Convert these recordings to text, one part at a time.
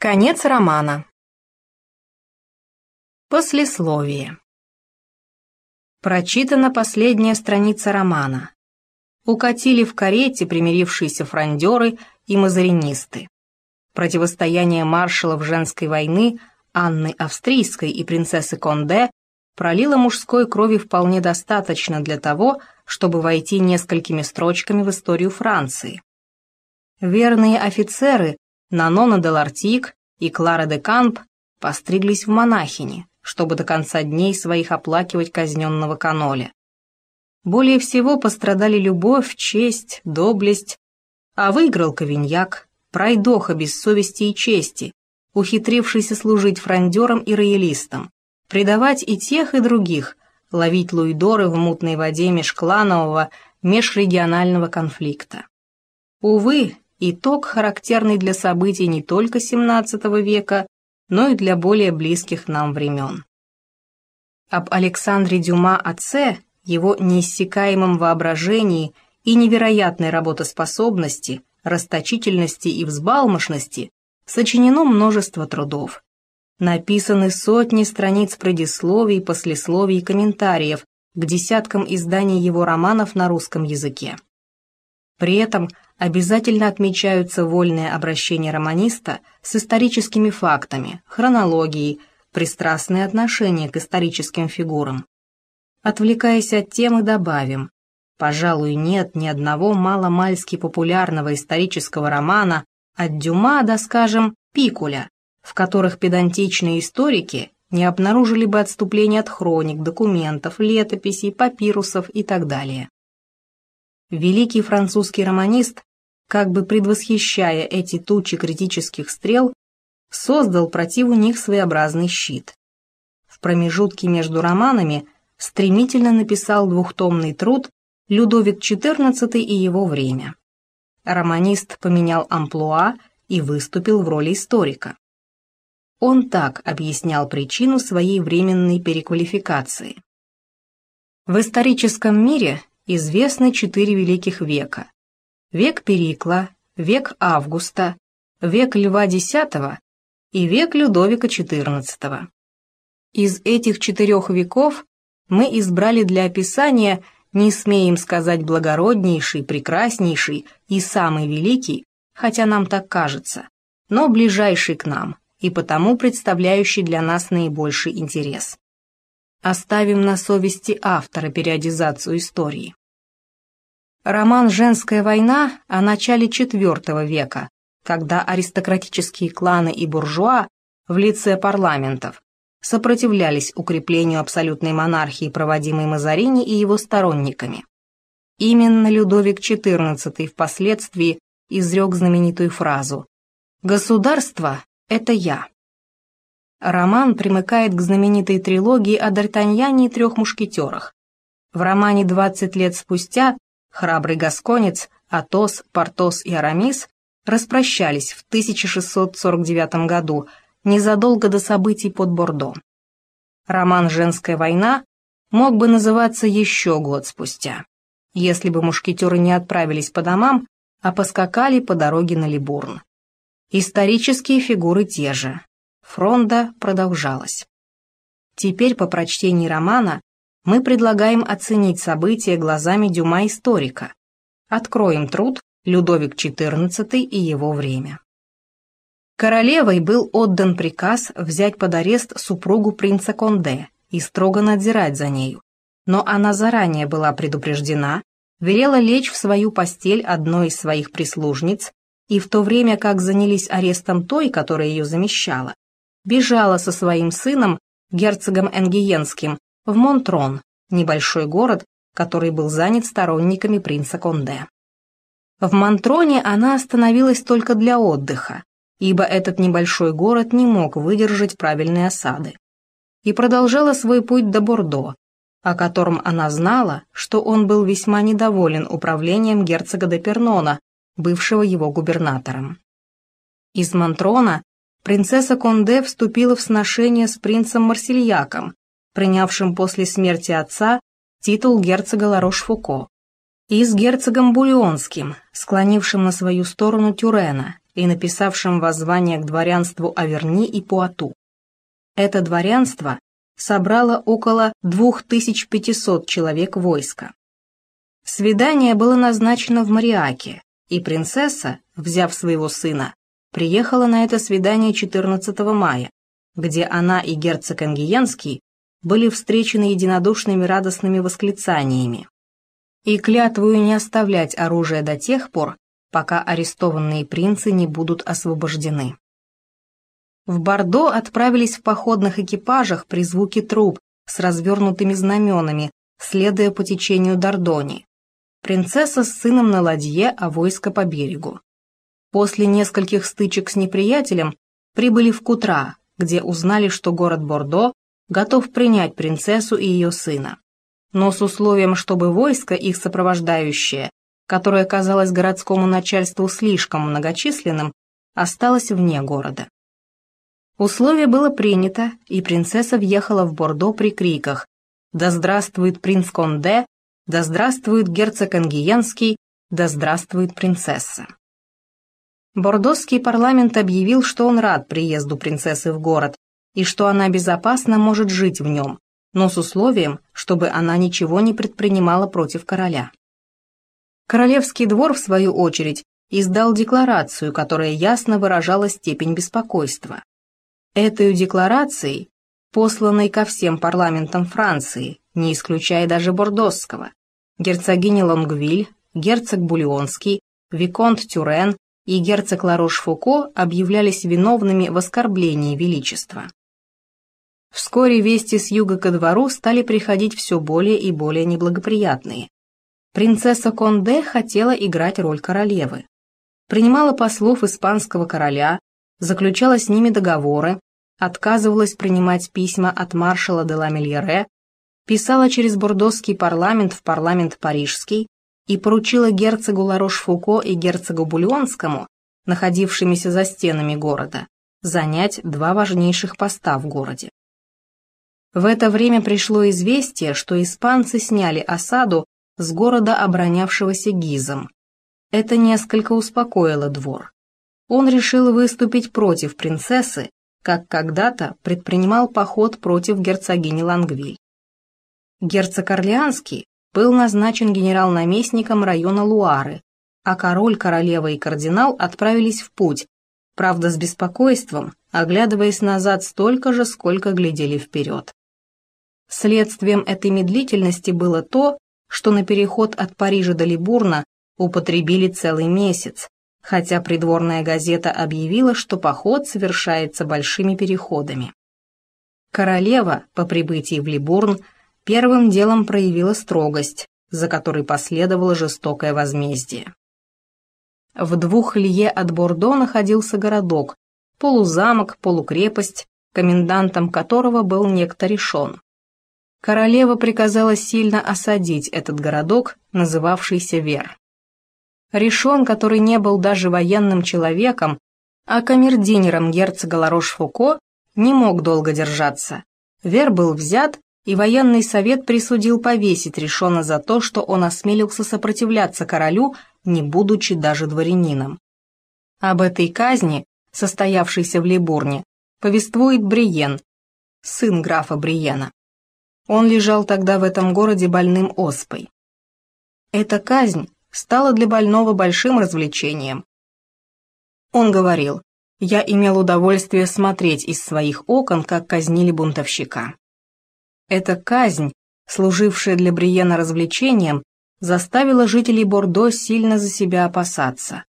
Конец романа. Послесловие. Прочитана последняя страница романа. Укатили в карете примирившиеся фрондеры и мазаринисты. Противостояние маршалов женской войны Анны Австрийской и принцессы Конде пролило мужской крови вполне достаточно для того, чтобы войти несколькими строчками в историю Франции. Верные офицеры Нанона де Лартик и Клара де Камп постриглись в монахини, чтобы до конца дней своих оплакивать казненного каноля. Более всего пострадали любовь, честь, доблесть, а выиграл Ковиньяк, пройдоха без совести и чести, ухитрившийся служить фрондером и роялистом, предавать и тех, и других, ловить луидоры в мутной воде межкланового, межрегионального конфликта. Увы, итог, характерный для событий не только XVII века, но и для более близких нам времен. Об Александре Дюма отце, его неиссякаемом воображении и невероятной работоспособности, расточительности и взбалмошности сочинено множество трудов. Написаны сотни страниц предисловий, послесловий и комментариев к десяткам изданий его романов на русском языке. При этом обязательно отмечаются вольное обращение романиста с историческими фактами, хронологией, пристрастное отношение к историческим фигурам. Отвлекаясь от темы, добавим, пожалуй, нет ни одного маломальски популярного исторического романа от Дюма до, скажем, Пикуля, в которых педантичные историки не обнаружили бы отступления от хроник, документов, летописей, папирусов и так далее. Великий французский романист, как бы предвосхищая эти тучи критических стрел, создал против них своеобразный щит. В промежутке между романами стремительно написал двухтомный труд «Людовик XIV и его время». Романист поменял амплуа и выступил в роли историка. Он так объяснял причину своей временной переквалификации. В историческом мире известны четыре великих века. Век Перикла, век Августа, век Льва X и век Людовика XIV. Из этих четырех веков мы избрали для описания, не смеем сказать благороднейший, прекраснейший и самый великий, хотя нам так кажется, но ближайший к нам и потому представляющий для нас наибольший интерес. Оставим на совести автора периодизацию истории. Роман «Женская война» о начале IV века, когда аристократические кланы и буржуа в лице парламентов сопротивлялись укреплению абсолютной монархии, проводимой Мазарини и его сторонниками. Именно Людовик XIV впоследствии изрек знаменитую фразу «Государство — это я». Роман примыкает к знаменитой трилогии о Д'Артаньяне и трех мушкетерах. В романе «20 лет спустя» Храбрый гасконец, Атос, Портос и Арамис распрощались в 1649 году, незадолго до событий под Бордо. Роман «Женская война» мог бы называться еще год спустя, если бы мушкетеры не отправились по домам, а поскакали по дороге на Либурн. Исторические фигуры те же. Фронда продолжалась. Теперь по прочтении романа мы предлагаем оценить события глазами Дюма-историка. Откроем труд «Людовик XIV и его время». Королевой был отдан приказ взять под арест супругу принца Конде и строго надзирать за нею, но она заранее была предупреждена, велела лечь в свою постель одной из своих прислужниц и в то время как занялись арестом той, которая ее замещала, бежала со своим сыном, герцогом Энгиенским, в Монтрон, небольшой город, который был занят сторонниками принца Конде. В Монтроне она остановилась только для отдыха, ибо этот небольшой город не мог выдержать правильной осады, и продолжала свой путь до Бордо, о котором она знала, что он был весьма недоволен управлением герцога де Пернона, бывшего его губернатором. Из Монтрона принцесса Конде вступила в сношение с принцем Марсельяком, принявшим после смерти отца титул герцога Ларош-Фуко, и с герцогом Бульонским, склонившим на свою сторону Тюрена, и написавшим воззвание к дворянству Аверни и Пуату. Это дворянство собрало около 2500 человек войска. Свидание было назначено в Мариаке, и принцесса, взяв своего сына, приехала на это свидание 14 мая, где она и герцог Ангиенский были встречены единодушными радостными восклицаниями и клятвую не оставлять оружие до тех пор, пока арестованные принцы не будут освобождены. В Бордо отправились в походных экипажах при звуке труб с развернутыми знаменами, следуя по течению Дордони. Принцесса с сыном на ладье, а войско по берегу. После нескольких стычек с неприятелем прибыли в Кутра, где узнали, что город Бордо готов принять принцессу и ее сына. Но с условием, чтобы войско, их сопровождающее, которое казалось городскому начальству слишком многочисленным, осталось вне города. Условие было принято, и принцесса въехала в Бордо при криках «Да здравствует принц Конде! Да здравствует герцог Ангиенский! Да здравствует принцесса!» Бордосский парламент объявил, что он рад приезду принцессы в город и что она безопасно может жить в нем, но с условием, чтобы она ничего не предпринимала против короля. Королевский двор, в свою очередь, издал декларацию, которая ясно выражала степень беспокойства. Этой декларацией, посланной ко всем парламентам Франции, не исключая даже Бордосского, герцогиня Лонгвиль, герцог Бульонский, Виконт Тюрен и герцог Ларош-Фуко объявлялись виновными в оскорблении величества. Вскоре вести с юга ко двору стали приходить все более и более неблагоприятные. Принцесса Конде хотела играть роль королевы. Принимала послов испанского короля, заключала с ними договоры, отказывалась принимать письма от маршала де ла Мельере, писала через Бордосский парламент в парламент парижский и поручила герцогу Ларош-Фуко и герцогу Бульонскому, находившимися за стенами города, занять два важнейших поста в городе. В это время пришло известие, что испанцы сняли осаду с города, оборонявшегося Гизом. Это несколько успокоило двор. Он решил выступить против принцессы, как когда-то предпринимал поход против герцогини Лангвиль. Герцог Орлеанский был назначен генерал-наместником района Луары, а король, королева и кардинал отправились в путь, правда с беспокойством, оглядываясь назад столько же, сколько глядели вперед. Следствием этой медлительности было то, что на переход от Парижа до Либурна употребили целый месяц, хотя придворная газета объявила, что поход совершается большими переходами. Королева по прибытии в Либурн первым делом проявила строгость, за которой последовало жестокое возмездие. В двух лье от Бордо находился городок, полузамок, полукрепость, комендантом которого был некто решен королева приказала сильно осадить этот городок, называвшийся Вер. Решон, который не был даже военным человеком, а камердинером герцога Ларош-Фуко, не мог долго держаться. Вер был взят, и военный совет присудил повесить Решона за то, что он осмелился сопротивляться королю, не будучи даже дворянином. Об этой казни, состоявшейся в Либурне, повествует Бриен, сын графа Бриена. Он лежал тогда в этом городе больным оспой. Эта казнь стала для больного большим развлечением. Он говорил, я имел удовольствие смотреть из своих окон, как казнили бунтовщика. Эта казнь, служившая для Бриена развлечением, заставила жителей Бордо сильно за себя опасаться.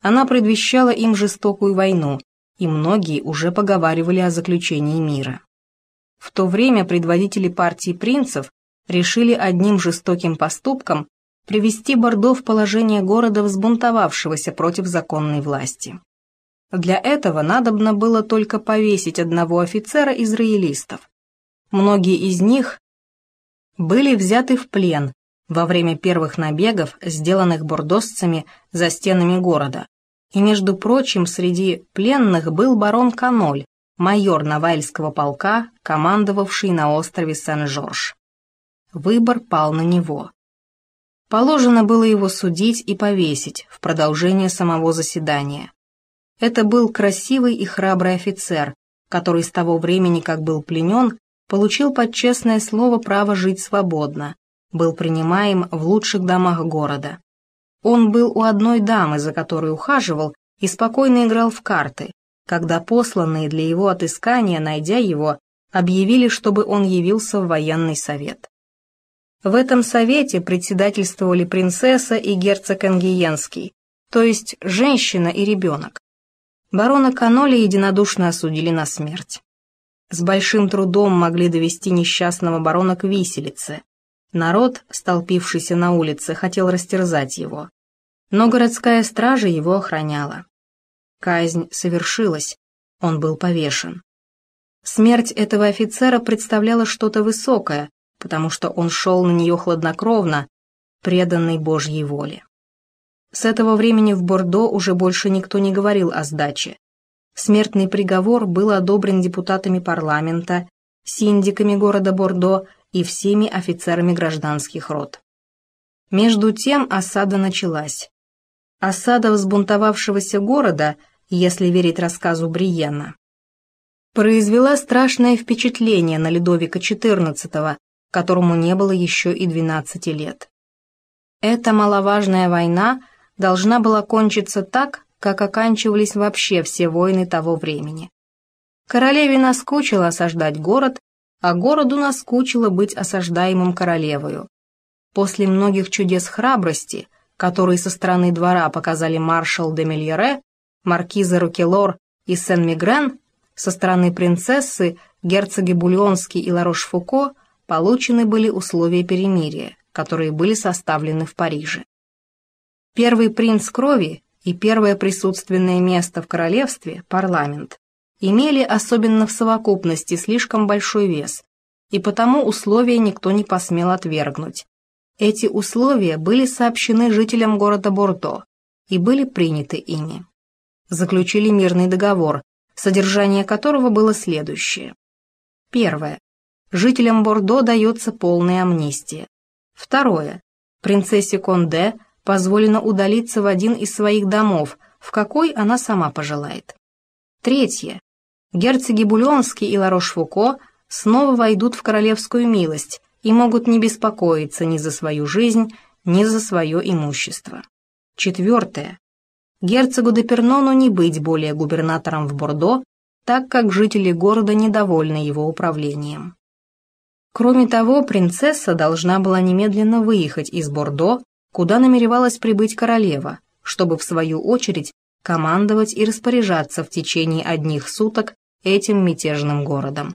Она предвещала им жестокую войну, и многие уже поговаривали о заключении мира. В то время предводители партии принцев решили одним жестоким поступком привести Бордо в положение города, взбунтовавшегося против законной власти. Для этого надобно было только повесить одного офицера израилистов. Многие из них были взяты в плен во время первых набегов, сделанных бордосцами за стенами города. И, между прочим, среди пленных был барон Каноль, майор Навальского полка, командовавший на острове Сен-Жорж. Выбор пал на него. Положено было его судить и повесить в продолжение самого заседания. Это был красивый и храбрый офицер, который с того времени, как был пленен, получил под честное слово право жить свободно, был принимаем в лучших домах города. Он был у одной дамы, за которой ухаживал, и спокойно играл в карты, когда посланные для его отыскания, найдя его, объявили, чтобы он явился в военный совет. В этом совете председательствовали принцесса и герцог Ангиенский, то есть женщина и ребенок. Барона Каноли единодушно осудили на смерть. С большим трудом могли довести несчастного барона к виселице. Народ, столпившийся на улице, хотел растерзать его. Но городская стража его охраняла. Казнь совершилась, он был повешен. Смерть этого офицера представляла что-то высокое, потому что он шел на нее хладнокровно, преданный Божьей воле. С этого времени в Бордо уже больше никто не говорил о сдаче. Смертный приговор был одобрен депутатами парламента, синдиками города Бордо и всеми офицерами гражданских род. Между тем осада началась. Осада взбунтовавшегося города, если верить рассказу Бриена, произвела страшное впечатление на Людовика XIV, которому не было еще и 12 лет. Эта маловажная война должна была кончиться так, как оканчивались вообще все войны того времени. Королеве наскучило осаждать город, а городу наскучило быть осаждаемым королевою. После многих чудес храбрости, которые со стороны двора показали маршал де Мельере, маркиза Рукелор и Сен-Мигрен, со стороны принцессы, герцоги Бульонский и Ларош-Фуко получены были условия перемирия, которые были составлены в Париже. Первый принц крови и первое присутственное место в королевстве, парламент, имели особенно в совокупности слишком большой вес, и потому условия никто не посмел отвергнуть. Эти условия были сообщены жителям города Бордо и были приняты ими. Заключили мирный договор, содержание которого было следующее. Первое. Жителям Бордо дается полная амнистия. Второе. Принцессе Конде позволено удалиться в один из своих домов, в какой она сама пожелает. Третье. Герцоги Бульонский и Ларош-Фуко снова войдут в королевскую милость и могут не беспокоиться ни за свою жизнь, ни за свое имущество. Четвертое герцогу де Пернону не быть более губернатором в Бордо, так как жители города недовольны его управлением. Кроме того, принцесса должна была немедленно выехать из Бордо, куда намеревалась прибыть королева, чтобы в свою очередь командовать и распоряжаться в течение одних суток этим мятежным городом.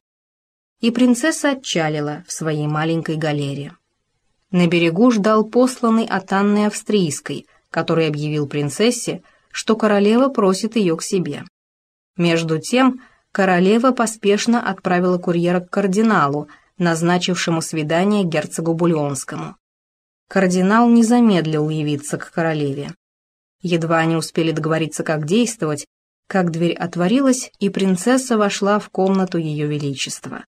И принцесса отчалила в своей маленькой галере. На берегу ждал посланный от Анны Австрийской, который объявил принцессе, что королева просит ее к себе. Между тем, королева поспешно отправила курьера к кардиналу, назначившему свидание герцогу Бульонскому. Кардинал не замедлил явиться к королеве. Едва они успели договориться, как действовать, как дверь отворилась, и принцесса вошла в комнату ее величества.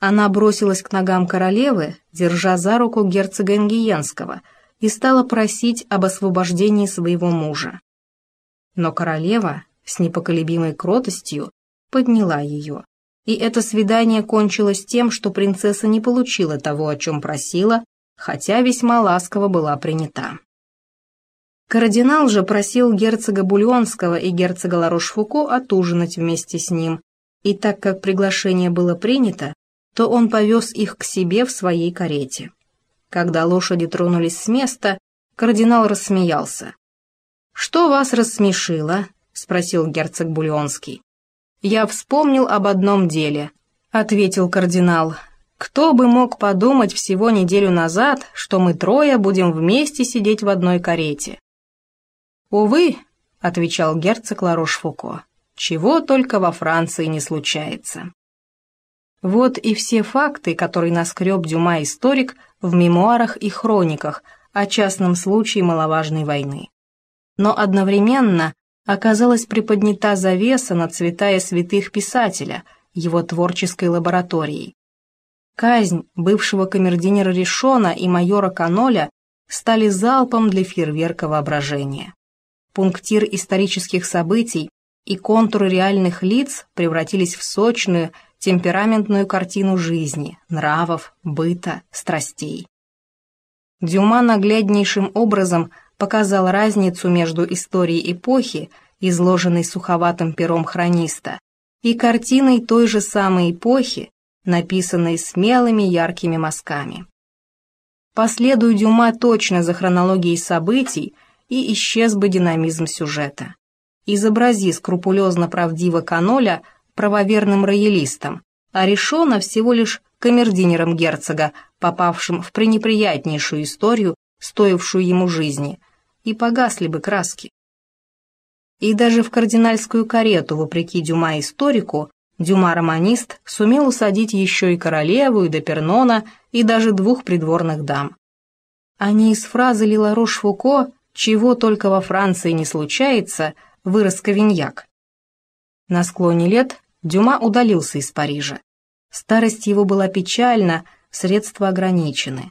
Она бросилась к ногам королевы, держа за руку герцога Ингиенского, и стала просить об освобождении своего мужа. Но королева с непоколебимой кротостью подняла ее, и это свидание кончилось тем, что принцесса не получила того, о чем просила, хотя весьма ласково была принята. Кардинал же просил герцога Бульонского и герцога Ларош-Фуко отужинать вместе с ним, и так как приглашение было принято, то он повез их к себе в своей карете. Когда лошади тронулись с места, кардинал рассмеялся. «Что вас рассмешило?» — спросил герцог Бульонский. «Я вспомнил об одном деле», — ответил кардинал. «Кто бы мог подумать всего неделю назад, что мы трое будем вместе сидеть в одной карете?» «Увы», — отвечал герцог Ларош-Фуко, — «чего только во Франции не случается». Вот и все факты, которые наскреб Дюма-историк в мемуарах и хрониках о частном случае маловажной войны но одновременно оказалась приподнята завеса над святая святых писателя, его творческой лабораторией. Казнь бывшего камердинера Ришона и майора Каноля стали залпом для фейерверка воображения. Пунктир исторических событий и контуры реальных лиц превратились в сочную, темпераментную картину жизни, нравов, быта, страстей. Дюма нагляднейшим образом показал разницу между историей эпохи, изложенной суховатым пером хрониста, и картиной той же самой эпохи, написанной смелыми яркими мазками. Последуй Дюма точно за хронологией событий, и исчез бы динамизм сюжета. Изобрази скрупулезно правдиво Каноля правоверным роялистом, а Решона всего лишь камердинером герцога, попавшим в пренеприятнейшую историю, стоившую ему жизни, и погасли бы краски. И даже в кардинальскую карету, вопреки Дюма-историку, Дюма-романист сумел усадить еще и королеву, и Депернона, и даже двух придворных дам. Не из фразы Лила Рош-Фуко «Чего только во Франции не случается» вырос Кавиньяк. На склоне лет Дюма удалился из Парижа. Старость его была печальна, средства ограничены.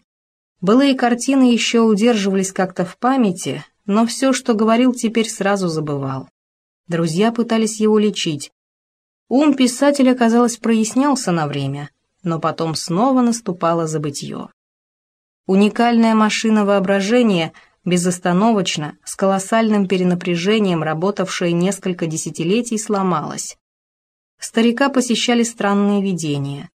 Былые картины еще удерживались как-то в памяти, но все, что говорил, теперь сразу забывал. Друзья пытались его лечить. Ум писателя, казалось, прояснялся на время, но потом снова наступало забытье. Уникальная машина воображения, безостановочно, с колоссальным перенапряжением, работавшая несколько десятилетий, сломалась. Старика посещали странные видения.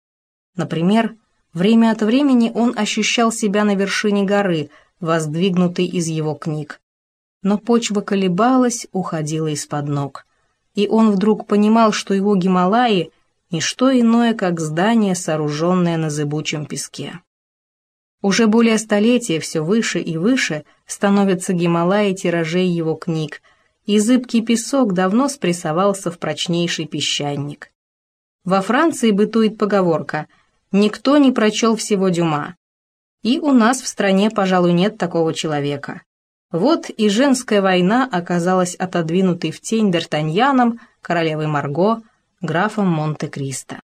Например, Время от времени он ощущал себя на вершине горы, воздвигнутой из его книг. Но почва колебалась, уходила из-под ног. И он вдруг понимал, что его Гималаи — не что иное, как здание, сооруженное на зыбучем песке. Уже более столетия все выше и выше становятся Гималаи тиражей его книг, и зыбкий песок давно спрессовался в прочнейший песчаник. Во Франции бытует поговорка — никто не прочел всего Дюма. И у нас в стране, пожалуй, нет такого человека. Вот и женская война оказалась отодвинутой в тень Д'Артаньяном, королевой Марго, графом Монте-Кристо.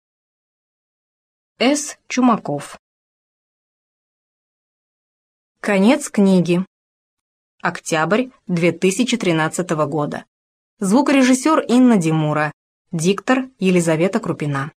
С. Чумаков Конец книги. Октябрь 2013 года. Звукорежиссер Инна Димура. Диктор Елизавета Крупина.